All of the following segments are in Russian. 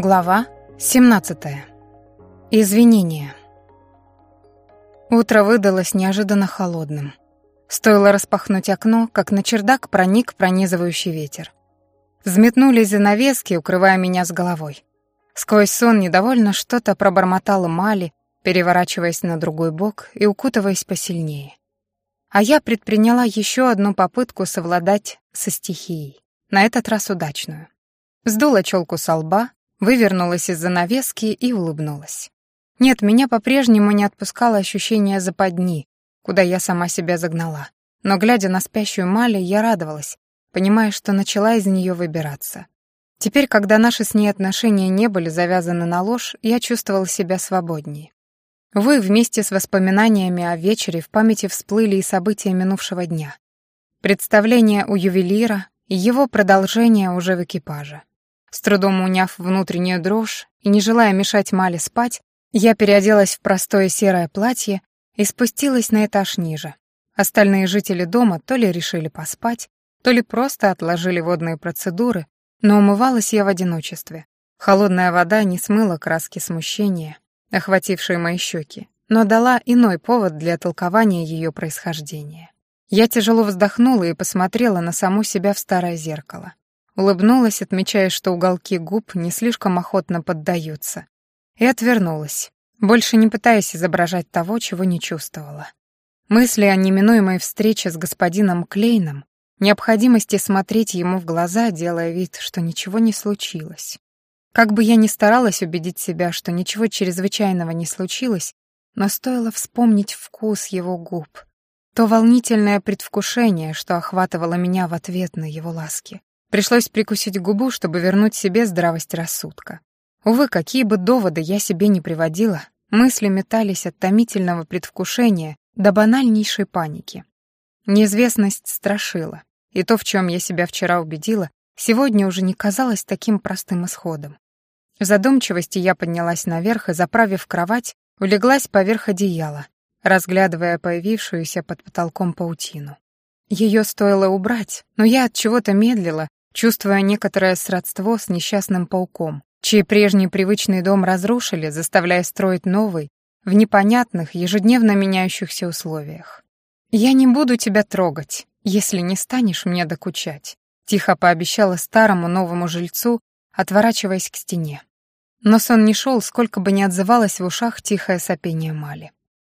Глава 17. Извинения. Утро выдалось неожиданно холодным. Стоило распахнуть окно, как на чердак проник пронизывающий ветер. Взметнулись занавески, укрывая меня с головой. Сквозь сон недовольно что-то пробормотала Мали, переворачиваясь на другой бок и укутываясь посильнее. А я предприняла еще одну попытку совладать со стихией, на этот раз удачную. Сдула челку со лба, вывернулась из занавески и улыбнулась. Нет, меня по-прежнему не отпускало ощущение западни, куда я сама себя загнала. Но, глядя на спящую Мали, я радовалась, понимая, что начала из нее выбираться. Теперь, когда наши с ней отношения не были завязаны на ложь, я чувствовала себя свободнее. Вы вместе с воспоминаниями о вечере в памяти всплыли и события минувшего дня. Представление у ювелира и его продолжение уже в экипаже. С трудом уняв внутреннюю дрожь и не желая мешать Мале спать, я переоделась в простое серое платье и спустилась на этаж ниже. Остальные жители дома то ли решили поспать, то ли просто отложили водные процедуры, но умывалась я в одиночестве. Холодная вода не смыла краски смущения, охватившие мои щеки, но дала иной повод для толкования ее происхождения. Я тяжело вздохнула и посмотрела на саму себя в старое зеркало. Улыбнулась, отмечая, что уголки губ не слишком охотно поддаются. И отвернулась, больше не пытаясь изображать того, чего не чувствовала. Мысли о неминуемой встрече с господином Клейном, необходимости смотреть ему в глаза, делая вид, что ничего не случилось. Как бы я ни старалась убедить себя, что ничего чрезвычайного не случилось, но стоило вспомнить вкус его губ, то волнительное предвкушение, что охватывало меня в ответ на его ласки. Пришлось прикусить губу, чтобы вернуть себе здравость рассудка. Увы, какие бы доводы я себе не приводила, мысли метались от томительного предвкушения до банальнейшей паники. Неизвестность страшила, и то, в чем я себя вчера убедила, сегодня уже не казалось таким простым исходом. В задумчивости я поднялась наверх и, заправив кровать, улеглась поверх одеяла, разглядывая появившуюся под потолком паутину. Ее стоило убрать, но я от чего-то медлила чувствуя некоторое сродство с несчастным пауком, чей прежний привычный дом разрушили, заставляя строить новый, в непонятных, ежедневно меняющихся условиях. «Я не буду тебя трогать, если не станешь мне докучать», тихо пообещала старому новому жильцу, отворачиваясь к стене. Но сон не шел, сколько бы ни отзывалось в ушах тихое сопение Мали.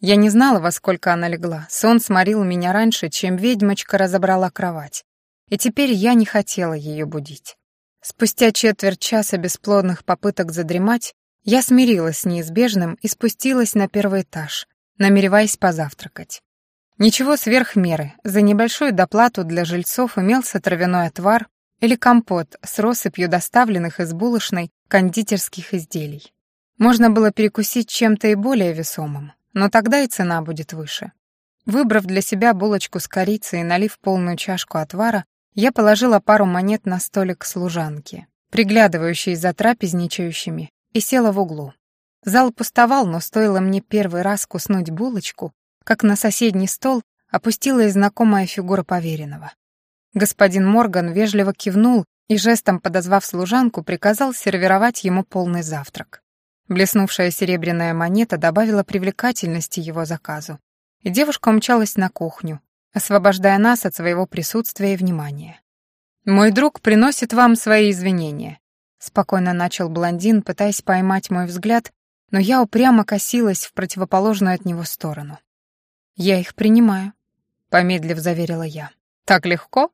Я не знала, во сколько она легла. Сон сморил меня раньше, чем ведьмочка разобрала кровать и теперь я не хотела ее будить. Спустя четверть часа бесплодных попыток задремать, я смирилась с неизбежным и спустилась на первый этаж, намереваясь позавтракать. Ничего сверх меры, за небольшую доплату для жильцов имелся травяной отвар или компот с россыпью доставленных из булочной кондитерских изделий. Можно было перекусить чем-то и более весомым, но тогда и цена будет выше. Выбрав для себя булочку с корицей и налив полную чашку отвара, я положила пару монет на столик служанки, приглядывающей за трапезничающими, и села в углу. Зал пустовал, но стоило мне первый раз куснуть булочку, как на соседний стол опустилась знакомая фигура поверенного. Господин Морган вежливо кивнул и, жестом подозвав служанку, приказал сервировать ему полный завтрак. Блеснувшая серебряная монета добавила привлекательности его заказу, и девушка умчалась на кухню, освобождая нас от своего присутствия и внимания. «Мой друг приносит вам свои извинения», — спокойно начал блондин, пытаясь поймать мой взгляд, но я упрямо косилась в противоположную от него сторону. «Я их принимаю», — помедлив заверила я. «Так легко?»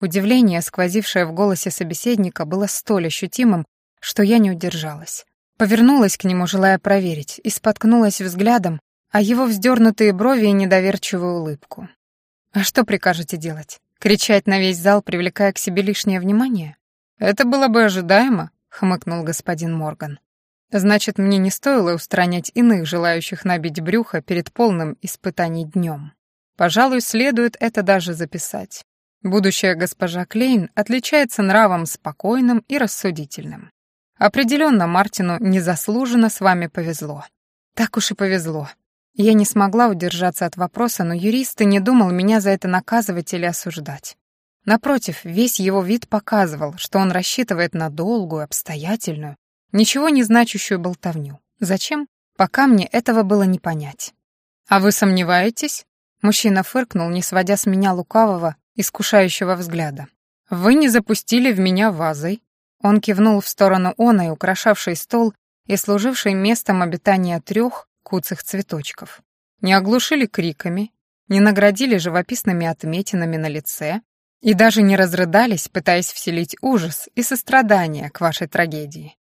Удивление, сквозившее в голосе собеседника, было столь ощутимым, что я не удержалась. Повернулась к нему, желая проверить, и споткнулась взглядом, а его вздернутые брови и недоверчивую улыбку. А что прикажете делать? Кричать на весь зал, привлекая к себе лишнее внимание? Это было бы ожидаемо, хмыкнул господин Морган. Значит, мне не стоило устранять иных, желающих набить брюхо перед полным испытаний днем. Пожалуй, следует это даже записать. Будущая госпожа Клейн отличается нравом спокойным и рассудительным. Определенно Мартину незаслуженно с вами повезло. Так уж и повезло. Я не смогла удержаться от вопроса, но юрист и не думал меня за это наказывать или осуждать. Напротив, весь его вид показывал, что он рассчитывает на долгую, обстоятельную, Ничего не значащую болтовню. Зачем? Пока мне этого было не понять. «А вы сомневаетесь?» Мужчина фыркнул, не сводя с меня лукавого, искушающего взгляда. «Вы не запустили в меня вазой?» Он кивнул в сторону оной, украшавшей стол и служившей местом обитания трех куцых цветочков. Не оглушили криками, не наградили живописными отметинами на лице и даже не разрыдались, пытаясь вселить ужас и сострадание к вашей трагедии.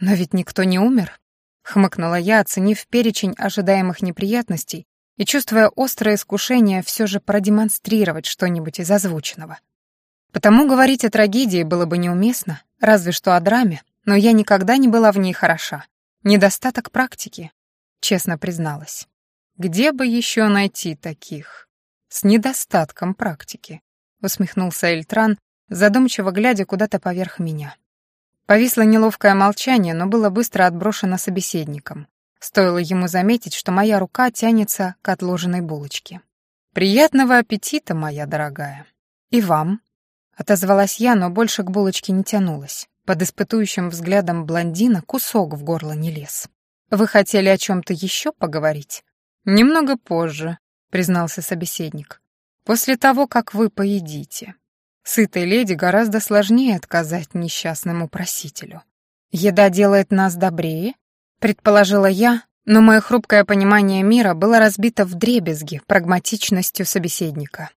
«Но ведь никто не умер», — хмыкнула я, оценив перечень ожидаемых неприятностей и чувствуя острое искушение все же продемонстрировать что-нибудь из озвученного. Потому говорить о трагедии было бы неуместно, разве что о драме, но я никогда не была в ней хороша. Недостаток практики, честно призналась. Где бы еще найти таких? С недостатком практики, усмехнулся Эльтран, задумчиво глядя куда-то поверх меня. Повисло неловкое молчание, но было быстро отброшено собеседником. Стоило ему заметить, что моя рука тянется к отложенной булочке. «Приятного аппетита, моя дорогая!» «И вам!» — отозвалась я, но больше к булочке не тянулась. Под испытующим взглядом блондина кусок в горло не лез. «Вы хотели о чем-то еще поговорить?» «Немного позже», — признался собеседник. «После того, как вы поедите. Сытой леди гораздо сложнее отказать несчастному просителю. Еда делает нас добрее, предположила я, но мое хрупкое понимание мира было разбито в дребезги прагматичностью собеседника.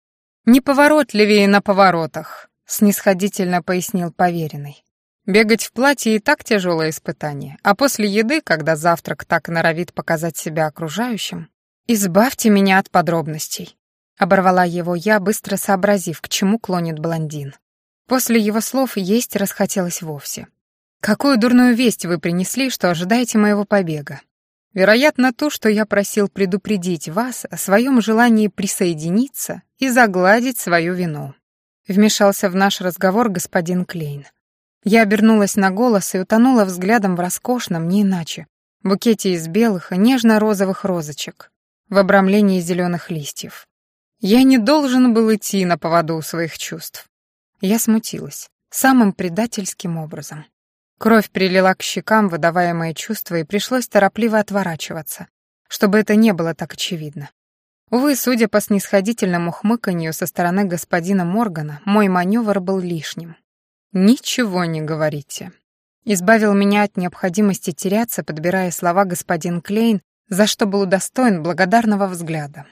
«Неповоротливее на поворотах», — снисходительно пояснил поверенный. «Бегать в платье и так тяжелое испытание, а после еды, когда завтрак так норовит показать себя окружающим, избавьте меня от подробностей», Оборвала его я, быстро сообразив, к чему клонит блондин. После его слов есть расхотелось вовсе. «Какую дурную весть вы принесли, что ожидаете моего побега?» «Вероятно, то, что я просил предупредить вас о своем желании присоединиться и загладить свою вину». Вмешался в наш разговор господин Клейн. Я обернулась на голос и утонула взглядом в роскошном, не иначе, букете из белых и нежно-розовых розочек в обрамлении зеленых листьев. Я не должен был идти на поводу у своих чувств. Я смутилась. Самым предательским образом. Кровь прилила к щекам, выдавая мои чувства, и пришлось торопливо отворачиваться, чтобы это не было так очевидно. Увы, судя по снисходительному хмыканью со стороны господина Моргана, мой маневр был лишним. «Ничего не говорите». Избавил меня от необходимости теряться, подбирая слова господин Клейн, за что был удостоен благодарного взгляда.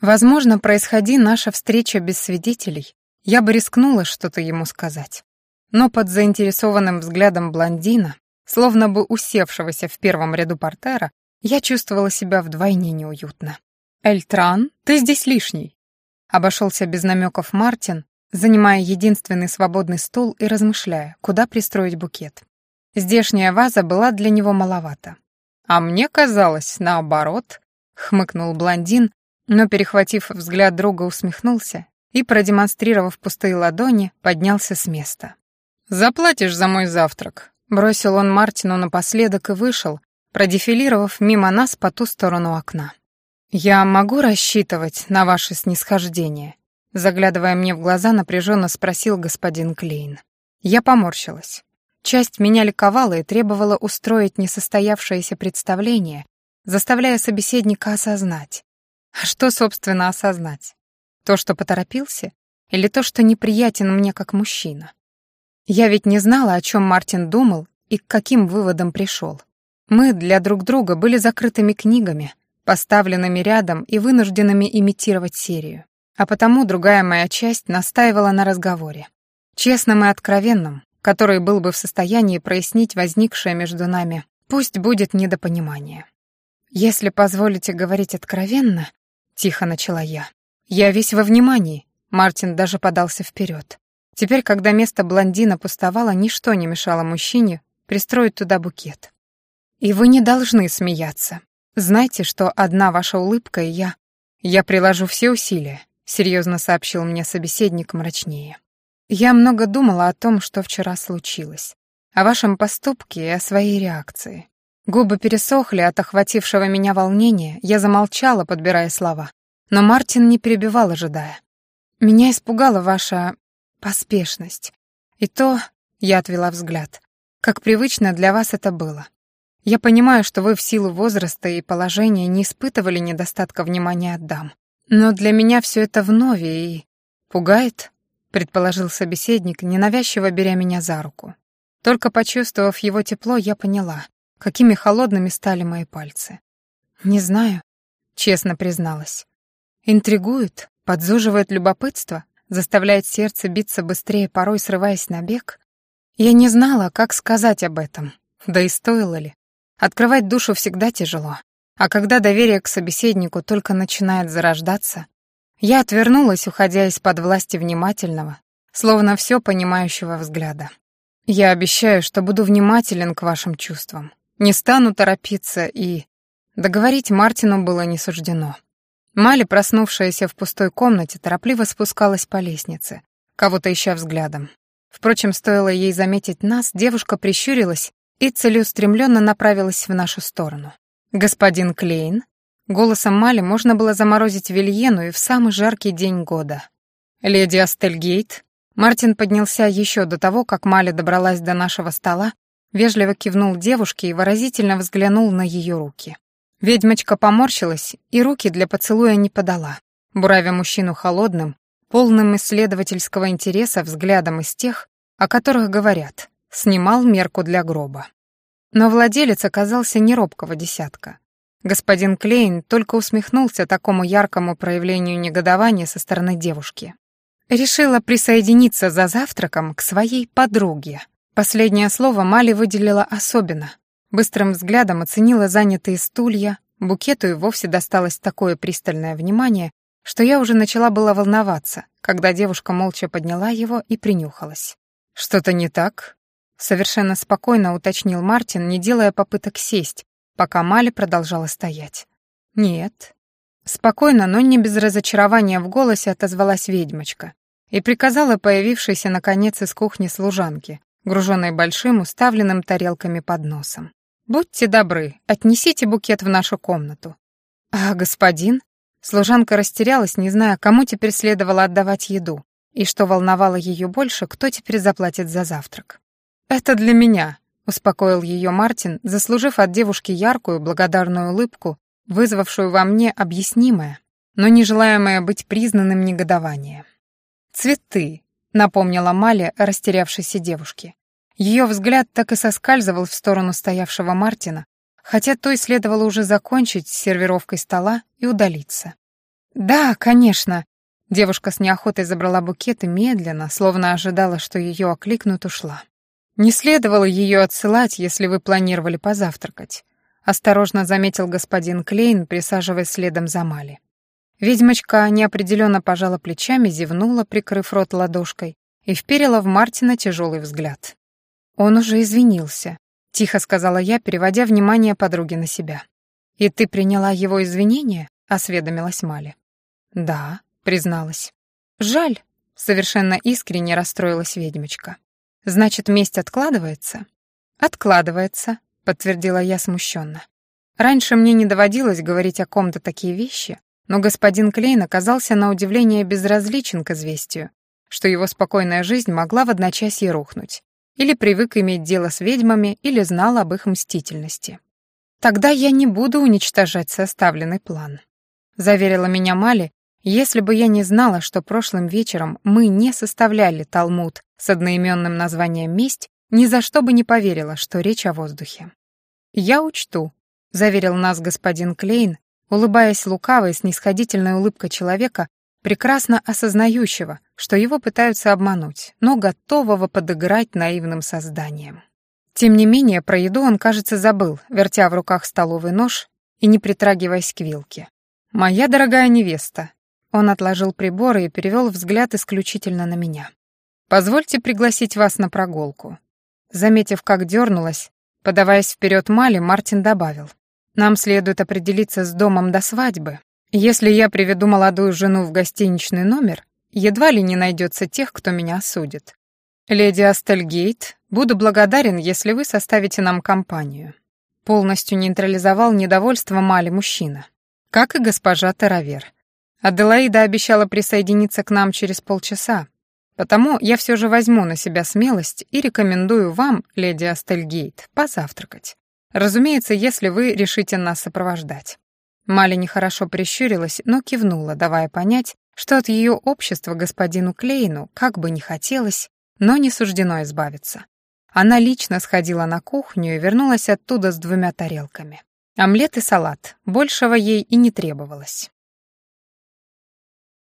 Возможно, происходи наша встреча без свидетелей, я бы рискнула что-то ему сказать. Но под заинтересованным взглядом блондина, словно бы усевшегося в первом ряду портера, я чувствовала себя вдвойне неуютно. «Эльтран, ты здесь лишний!» Обошелся без намеков Мартин, занимая единственный свободный стул и размышляя, куда пристроить букет. Здешняя ваза была для него маловато. «А мне казалось, наоборот», — хмыкнул блондин, но, перехватив взгляд друга, усмехнулся и, продемонстрировав пустые ладони, поднялся с места. «Заплатишь за мой завтрак», — бросил он Мартину напоследок и вышел, продефилировав мимо нас по ту сторону окна. «Я могу рассчитывать на ваше снисхождение?» Заглядывая мне в глаза, напряженно спросил господин Клейн. Я поморщилась. Часть меня ликовала и требовала устроить несостоявшееся представление, заставляя собеседника осознать. А что, собственно, осознать? То, что поторопился? Или то, что неприятен мне как мужчина? Я ведь не знала, о чем Мартин думал и к каким выводам пришел. Мы для друг друга были закрытыми книгами, поставленными рядом и вынужденными имитировать серию. А потому другая моя часть настаивала на разговоре. Честном и откровенном, который был бы в состоянии прояснить возникшее между нами, пусть будет недопонимание. Если позволите говорить откровенно, Тихо начала я. «Я весь во внимании». Мартин даже подался вперед. Теперь, когда место блондина пустовало, ничто не мешало мужчине пристроить туда букет. «И вы не должны смеяться. Знайте, что одна ваша улыбка и я... Я приложу все усилия», — серьезно сообщил мне собеседник мрачнее. «Я много думала о том, что вчера случилось, о вашем поступке и о своей реакции. Губы пересохли от охватившего меня волнения, я замолчала, подбирая слова. Но Мартин не перебивал, ожидая. «Меня испугала ваша... поспешность. И то...» — я отвела взгляд. как привычно для вас это было. Я понимаю, что вы в силу возраста и положения не испытывали недостатка внимания от дам. Но для меня все это вновь и... пугает, предположил собеседник, ненавязчиво беря меня за руку. Только почувствовав его тепло, я поняла, какими холодными стали мои пальцы. «Не знаю», — честно призналась. «Интригует, подзуживает любопытство, заставляет сердце биться быстрее, порой срываясь на бег. Я не знала, как сказать об этом, да и стоило ли. Открывать душу всегда тяжело. А когда доверие к собеседнику только начинает зарождаться, я отвернулась, уходя из-под власти внимательного, словно все понимающего взгляда. Я обещаю, что буду внимателен к вашим чувствам. Не стану торопиться и... Договорить Мартину было не суждено. Мали, проснувшаяся в пустой комнате, торопливо спускалась по лестнице, кого-то ища взглядом. Впрочем, стоило ей заметить нас, девушка прищурилась и целеустремленно направилась в нашу сторону. «Господин Клейн?» Голосом Мали можно было заморозить Вильену и в самый жаркий день года. «Леди Астельгейт?» Мартин поднялся еще до того, как Мали добралась до нашего стола, вежливо кивнул девушке и выразительно взглянул на ее руки. Ведьмочка поморщилась и руки для поцелуя не подала, буравя мужчину холодным, полным исследовательского интереса взглядом из тех, о которых говорят снимал мерку для гроба. Но владелец оказался не робкого десятка. Господин Клейн только усмехнулся такому яркому проявлению негодования со стороны девушки. Решила присоединиться за завтраком к своей подруге. Последнее слово Мали выделила особенно. Быстрым взглядом оценила занятые стулья, букету и вовсе досталось такое пристальное внимание, что я уже начала была волноваться, когда девушка молча подняла его и принюхалась. «Что-то не так?» Совершенно спокойно уточнил Мартин, не делая попыток сесть, пока Мали продолжала стоять. «Нет». Спокойно, но не без разочарования в голосе отозвалась ведьмочка и приказала появившейся, наконец, из кухни служанке, груженной большим, уставленным тарелками подносом. «Будьте добры, отнесите букет в нашу комнату». «А господин?» Служанка растерялась, не зная, кому теперь следовало отдавать еду, и что волновало ее больше, кто теперь заплатит за завтрак. «Это для меня», — успокоил ее Мартин, заслужив от девушки яркую, благодарную улыбку, вызвавшую во мне объяснимое, но не желаемое быть признанным негодование. «Цветы», — напомнила Маля растерявшейся девушке. Ее взгляд так и соскальзывал в сторону стоявшего Мартина, хотя той следовало уже закончить с сервировкой стола и удалиться. «Да, конечно», Девушка с неохотой забрала букет и медленно, словно ожидала, что ее окликнут, ушла. «Не следовало ее отсылать, если вы планировали позавтракать», — осторожно заметил господин Клейн, присаживаясь следом за Мали. Ведьмочка неопределенно пожала плечами, зевнула, прикрыв рот ладошкой, и вперила в Мартина тяжелый взгляд. «Он уже извинился», — тихо сказала я, переводя внимание подруги на себя. «И ты приняла его извинения?» — осведомилась Мали. «Да», — призналась. «Жаль», — совершенно искренне расстроилась ведьмочка. Значит, месть откладывается? Откладывается, подтвердила я смущенно. Раньше мне не доводилось говорить о ком-то такие вещи, но господин Клейн оказался на удивление безразличен к известию, что его спокойная жизнь могла в одночасье рухнуть. Или привык иметь дело с ведьмами, или знал об их мстительности. «Тогда я не буду уничтожать составленный план», — заверила меня Мали, если бы я не знала, что прошлым вечером мы не составляли талмуд с одноименным названием «Месть», ни за что бы не поверила, что речь о воздухе. «Я учту», — заверил нас господин Клейн, улыбаясь лукавой, снисходительной улыбкой человека, прекрасно осознающего, что его пытаются обмануть, но готового подыграть наивным созданием. Тем не менее, про еду он, кажется, забыл, вертя в руках столовый нож и не притрагиваясь к вилке. «Моя дорогая невеста», он отложил приборы и перевел взгляд исключительно на меня. «Позвольте пригласить вас на прогулку». Заметив, как дернулась, подаваясь вперед Мали, Мартин добавил. «Нам следует определиться с домом до свадьбы. Если я приведу молодую жену в гостиничный номер, едва ли не найдется тех, кто меня осудит. Леди Астельгейт, буду благодарен, если вы составите нам компанию». Полностью нейтрализовал недовольство Мали мужчина, как и госпожа Таравер. Аделаида обещала присоединиться к нам через полчаса, Потому я все же возьму на себя смелость и рекомендую вам, леди Астельгейт, позавтракать. Разумеется, если вы решите нас сопровождать». Мали нехорошо прищурилась, но кивнула, давая понять, что от ее общества господину Клейну как бы не хотелось, но не суждено избавиться. Она лично сходила на кухню и вернулась оттуда с двумя тарелками. Омлет и салат, большего ей и не требовалось.